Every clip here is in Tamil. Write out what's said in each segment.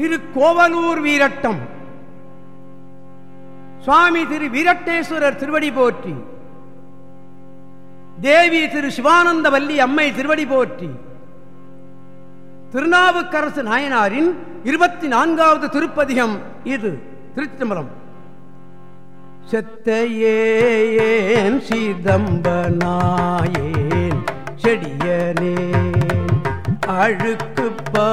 திரு கோவலூர் வீரட்டம். சுவாமி திரு வீரட்டேஸ்வரர் திருவடி போற்றி. தேவி திரு சிவானந்த வல்லி அம்மை திருவடி போற்றி. திருநாவுக்கரசு நாயனாரின் இருபத்தி நான்காவது திருப்பதிகம் இது திருச்சிதம்பரம். செத்தையேன் சிதம்பனாயேன் செடியனே அழுக்குப்பா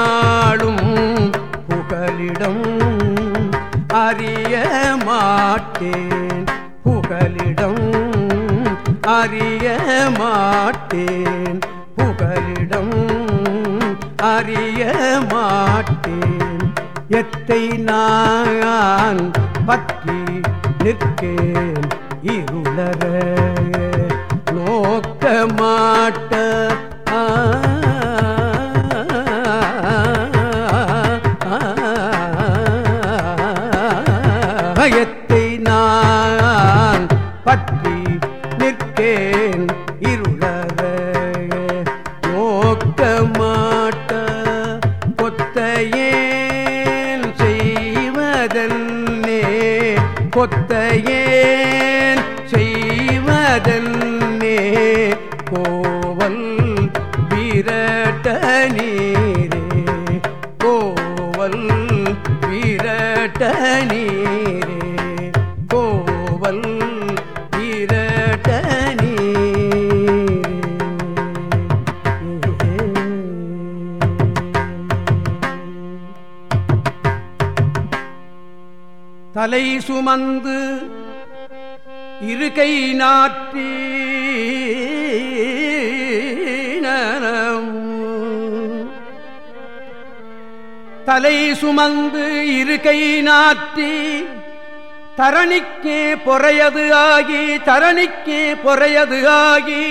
நாளும் புகலிடம் அறிய மாட்டேன். புகலிடம் அறிய மாட்டேன். புகலிடம் அறிய மாட்டேன். எத்தை நான் பற்றி நிற்கேன். இருளர நோக்க மாட்ட நீரே கோவல் விரட்ட நீரே கோவல் விரட்ட நீரே. தலை சுமந்து இருக்கை நாற்றி தலை சுமந்து இருக்கை நாற்றி தரணிக்கே பொறையது ஆகி தரணிக்கே பொறையது ஆகி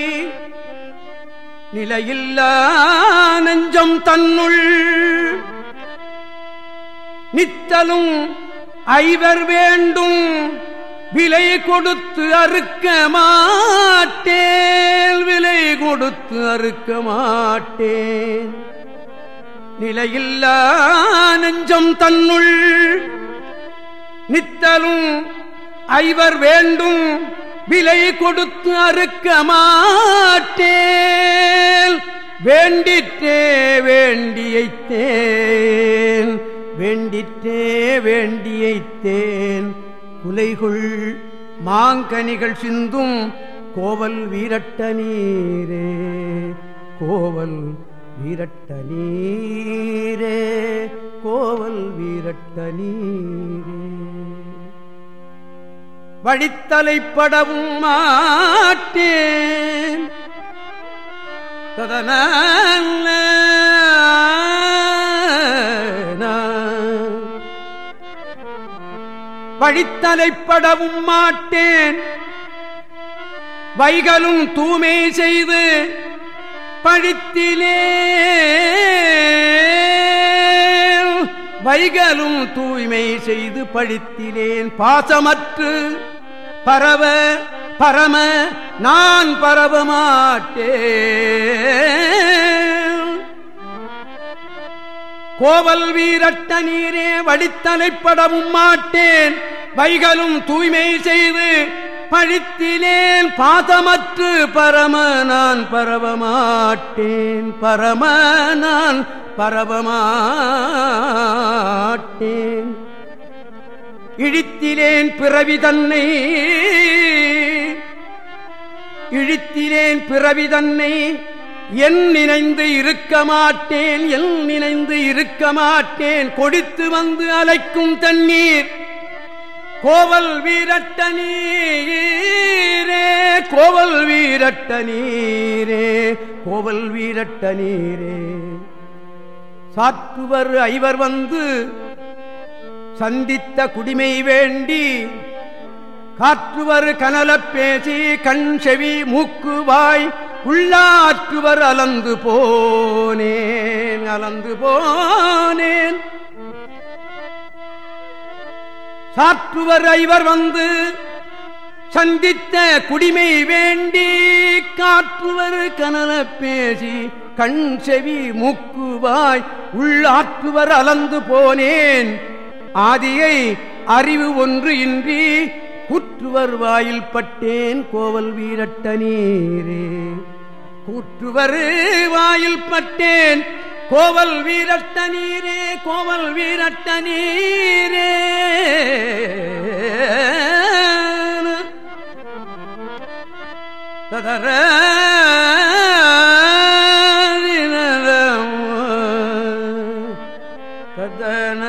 நிலையில்ல நெஞ்சம் தன்னுள் நித்தலும் ஐவர் வேண்டும் விலை கொடுத்து அறுக்க மாட்டேன் விலை கொடுத்து அறுக்க மாட்டேன். நிலையில்லா நெஞ்சம் தன்னுள். நித்தலும் ஐவர் வேண்டும் விலை கொடுத்து அறுக்க மாட்டேன் வேண்டிற்றே வேண்டியைத்தேன் வேண்டிற்றே வேண்டியைத்தேன் குலைகுள் மாங்கனிகள் சிந்தும் கோவல் வீரட்ட நீரே. கோவல் வீரட்ட நீரே கோவல் வீரட்ட நீரே. வழித்தலைப்படவும் மாட்டேன். ததன வழித்தலைப்படவும் மாட்டேன். வைகளும் தூமே செய்து பழித்திலே வைகலும் தூய்மை செய்து பழித்திலேன். பாசமற்று பரவ பரம நான் பரவ மாட்டேன். கோவல் வீரட்ட நீரே வடித்தலைப்படவும் மாட்டேன். வைகலும் தூய்மை செய்து பழித்திலேன் பாதமற்று பரம நான் பரவமாட்டேன். பரம நான் பரவமாட்டேன். இழித்திலேன் பிறவி தன்னை இழித்திலேன் பிறவி தன்னை என் நினைந்து இருக்க மாட்டேன் என் நினைந்து இருக்க மாட்டேன். கொடித்து வந்து அலைக்கும் தண்ணீர் கோவல் வீரட்ட நீரே கோவல் வீரட்ட நீரே கோவல் வீரட்ட நீரே. சாற்றுவர் ஐவர் வந்து சந்தித்த குடிமை வேண்டி காற்றுவர் கனலப் பேசி கண் செவி மூக்கு வாய் உள்ளாற்றுவர் அலந்து போனேன் அலந்து போனேன். சாற்றுவர் ஐவர் வந்து சந்தித்த குடிமை வேண்டி காற்றுவர் கனல பேசி கண் செவி மூக்குவாய் உள்ளாற்றுவர் அலந்து போனேன். ஆதியை அறிவு ஒன்று இன்றி கூற்றுவர் வாயில் பட்டேன் கோவல் வீரட்ட நீரே. கூற்றுவர் வாயில் பட்டேன் கோவல் வீரட்ட நீரே கோவல் வீரட்ட நீரே. ததர கதன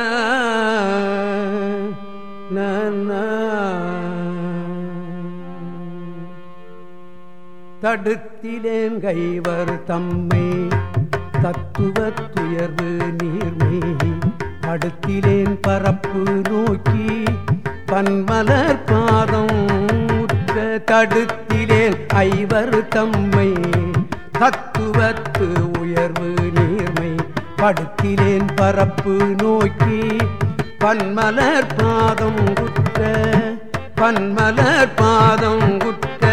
தடுத்திலேன் கைவர் தம்மை தத்துவ துயர்வு நீர்மை. அடுத்திலேன் பரப்பு நோக்கி பன்மலர் பாதம் உற்ற தடுத்திலேன் ஐவர் தம்மை. தத்துவத்து உயர்வு நீர்மை. படுத்திலேன் பரப்பு நோக்கி பன்மலர் பாதம் உற்ற பன்மலர் பாதம் உற்ற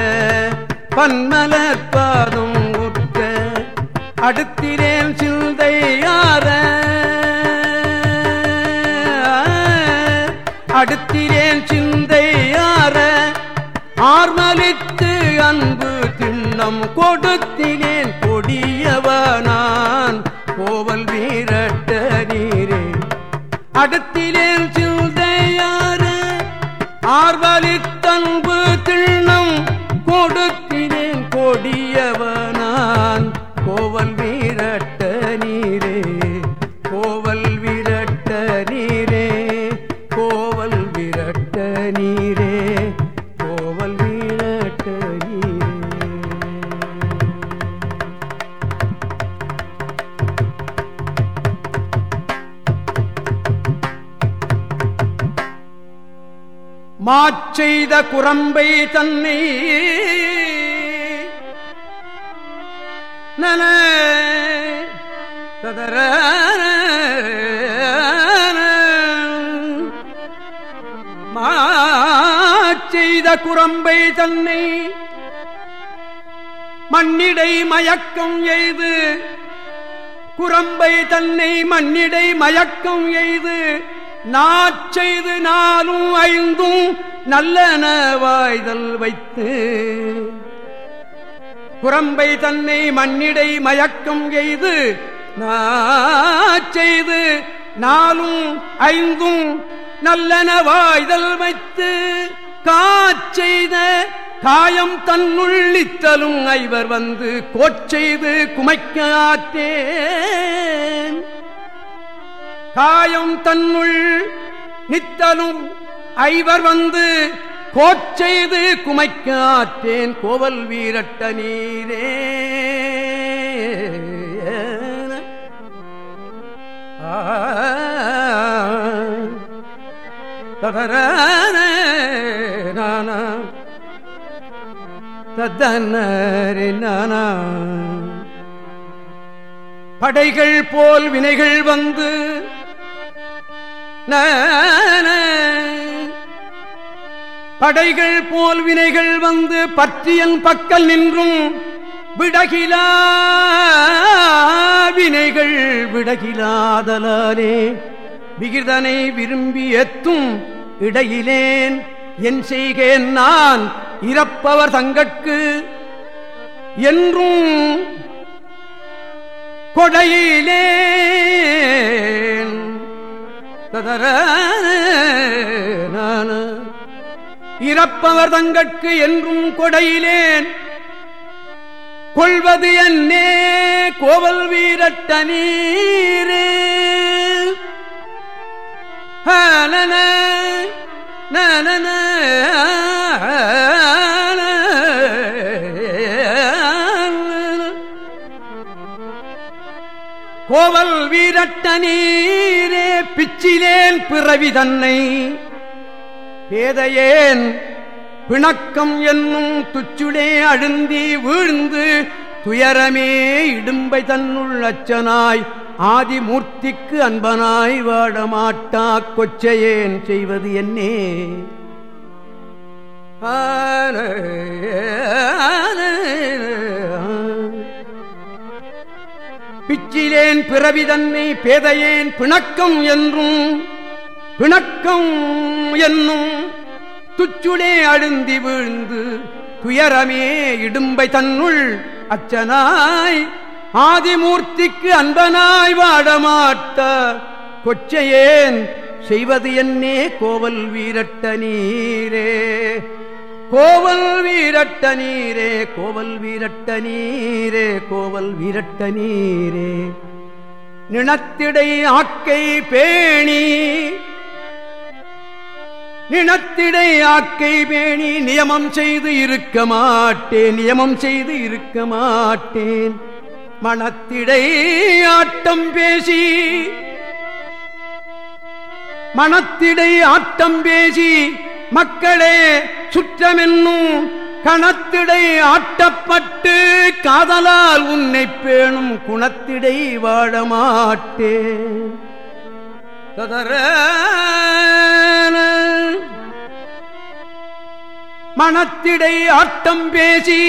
பன்மலர் பாதம் அடுத்திரேன் சிந்தையார அடுத்திரேன் சிந்தையார ஆர்மலித்து அன்பு திண்ணம் கொடுத்தினேன் கொடியவனான். கோவல் வீரட்ட நீரே. அடுத்திலேன் மாச்செய்த குரம்பை தன்னை நன ததர மாச்செய்த குரம்பை தன்னை மண்ணிடை மயக்கம் எய்து குரம்பை தன்னை மண்ணிடை மயக்கம் எய்து நாச்செய்து நாலும் ஐந்தும் நல்லன வாய்தல் வைத்து. குரம்பை தன்னை மண்ணிடை மயக்கம் எய்து. நாச்செய்து நாலும் ஐந்தும் நல்லன வாய்தல் வைத்து. காச்செய்த காயம் தன்னுள்ளித்தலும் ஐவர் வந்து. கோச்செய்து குமைக்க ஆற்றேன். காயம் தன்னுள் நித்தலும் ஐவர் வந்து கோச்செய்து குமைக்க ஆற்றேன் கோவல் வீரட்ட நீரே. ததர நானா. படைகள் போல் வினைகள் வந்து படைகள் போல் வினைகள் வந்து பற்றியன் பக்கல் நின்றும் விடகிலா வினைகள் விடகிலாதலாலே. விகிதனை விரும்பி எத்தும் இடையிலேன் என் செய்கேன் நான் இறப்பவர் தங்கட்கு என்றும் கொடையிலே ததர இறப்பவர் தங்கட்கு என்றும் கொடையிலேன் கொள்வது என்னே கோவல் வீரட்ட நீரே நன கோவல் வீரட்ட நீரே பிச்சிலேன் பிறவி தன்னை. பேதையேன் பிணக்கம் என்னும் துச்சுடே அழுந்தி வீழ்ந்து துயரமே இடும்பை தன்னுள் அச்சனாய். ஆதிமூர்த்திக்கு அன்பனாய் வாடமாட்டா கொச்சையேன் செய்வது என்னே. ஆன பிச்சிலேன் பிறவி தன்னை பேதையேன் பிணக்கம் என்றும் பிணக்கம் என்னும் துச்சுளே அழுந்தி வீழ்ந்து துயரமே இடும்பை தன்னுள் அச்சனாய் ஆதிமூர்த்திக்கு அன்பனாய் வாடமாட்ட கொச்சையேன் செய்வது என்னே கோவல் வீரட்ட நீரே. கோவல் வீரட்ட நீரே கோவல் வீரட்ட நீரே கோவல் வீரட்ட நீரே. நிணத்திடை ஆக்கை பேணி நிணத்திடை ஆக்கை பேணி நியமம் செய்து இருக்க மாட்டேன் நியமம் செய்து இருக்க மாட்டேன். மனத்திடை ஆட்டம் பேசி மனத்திடை ஆட்டம் பேசி மக்களே சுற்றமென்னும் கணத்திடை ஆட்டப்பட்டு காதலால் உன்னை பேணும் குணத்திடை வாழமாட்டே. ததர மனத்திடை ஆட்டம் பேசி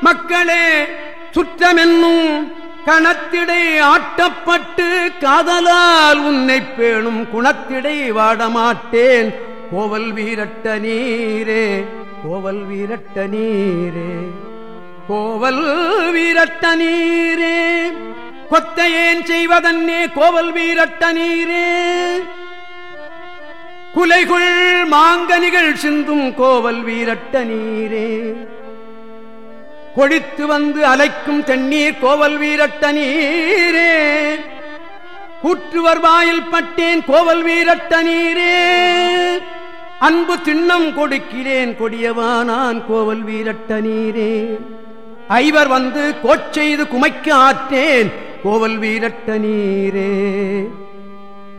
மக்களே சுற்றமென்னும் கணத்திடை ஆட்டப்பட்டு காதலால் உன்னை பேணும் குணத்திடை வாடமாட்டேன் கோவல் வீரட்ட நீரே கோவல் வீரட்ட நீரே. கோவல் வீரட்ட நீரே கொத்தையேன் செய்வதன்னே கோவல் வீரட்ட நீரே. குலைகுள் மாங்கனிகள் சிந்தும் கோவல் வீரட்ட நீரே. கொழித்து வந்து அலைக்கும் தென்னீர் கோவல் வீரட்ட நீரே. கூற்றுவர் வாயில் பட்டேன் கோவல் வீரட்ட நீரே. அன்பு திண்ணம் கொடுக்கிறேன் கொடியவானான் கோவல் வீரட்ட நீரே. ஐவர் வந்து கோச்செய்து குமைக்க ஆற்றேன் கோவல் வீரட்ட நீரே.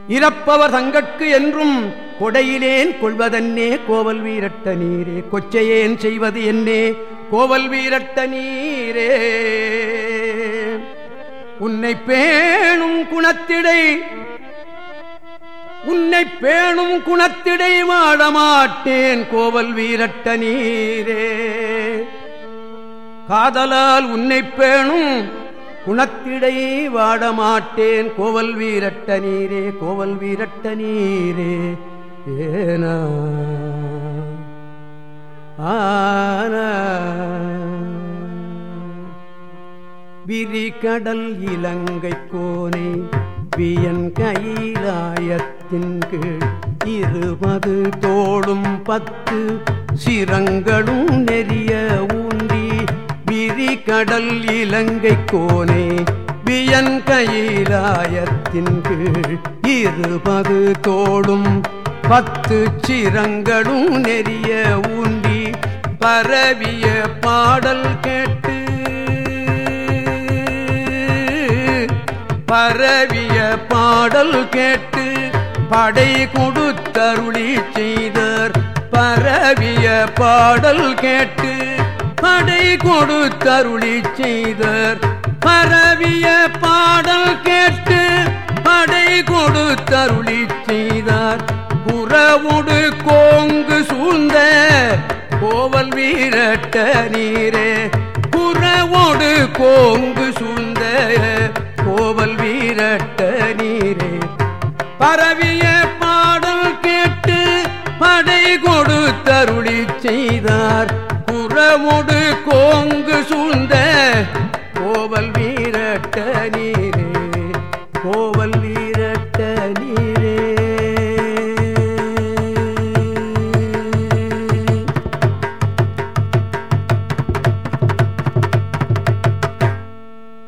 இறப்பவர் தங்கட்கு என்றும் கொடையிலேன் கொள்வதன்னே கோவல் வீரட்ட நீரே. கொச்சையேன் செய்வது என்னே கோவல் வீரட்ட நீரே. உன்னை பேணும் குணத்திடை உன்னை பேணும் குணத்திடை மாடமாட்டேன் கோவல் வீரட்ட நீரே. காதலால் உன்னை பேணும் குணத்திடை வாடமாட்டேன் கோவல் வீரட்ட நீரே கோவல் வீரட்ட நீரே. ஏனா விரி கடல் இலங்கை கோனை வியன் கைலாயத்தின் கீழ் இருபது தோளும் பத்து சிரங்களும் நெறிய ஊன்றி விரி கடல் இலங்கை கோனே வியன் கையிலாயத்தின் கீழ் இருபது தோளும் பத்து சிரங்களும் நெறிய ஊன்றி பரவிய பாடல் கேட்டு பரவிய பாடல் கேட்டு படை கொடுத்தருளி செய்தர். பரவிய பாடல் கேட்டு படை கொடுத்தருளி செய்தர். பரவிய பாடல் கேட்டு படை கொடுத்தருளி செய்தார். புறவுடு கோங்கு சூழ்ந்த கோவல் வீரட்ட நீரே. புறவோடு கோங்கு சூழ்ந்த செய்தார். புறமுடு கோங்கு சூழ்ந்த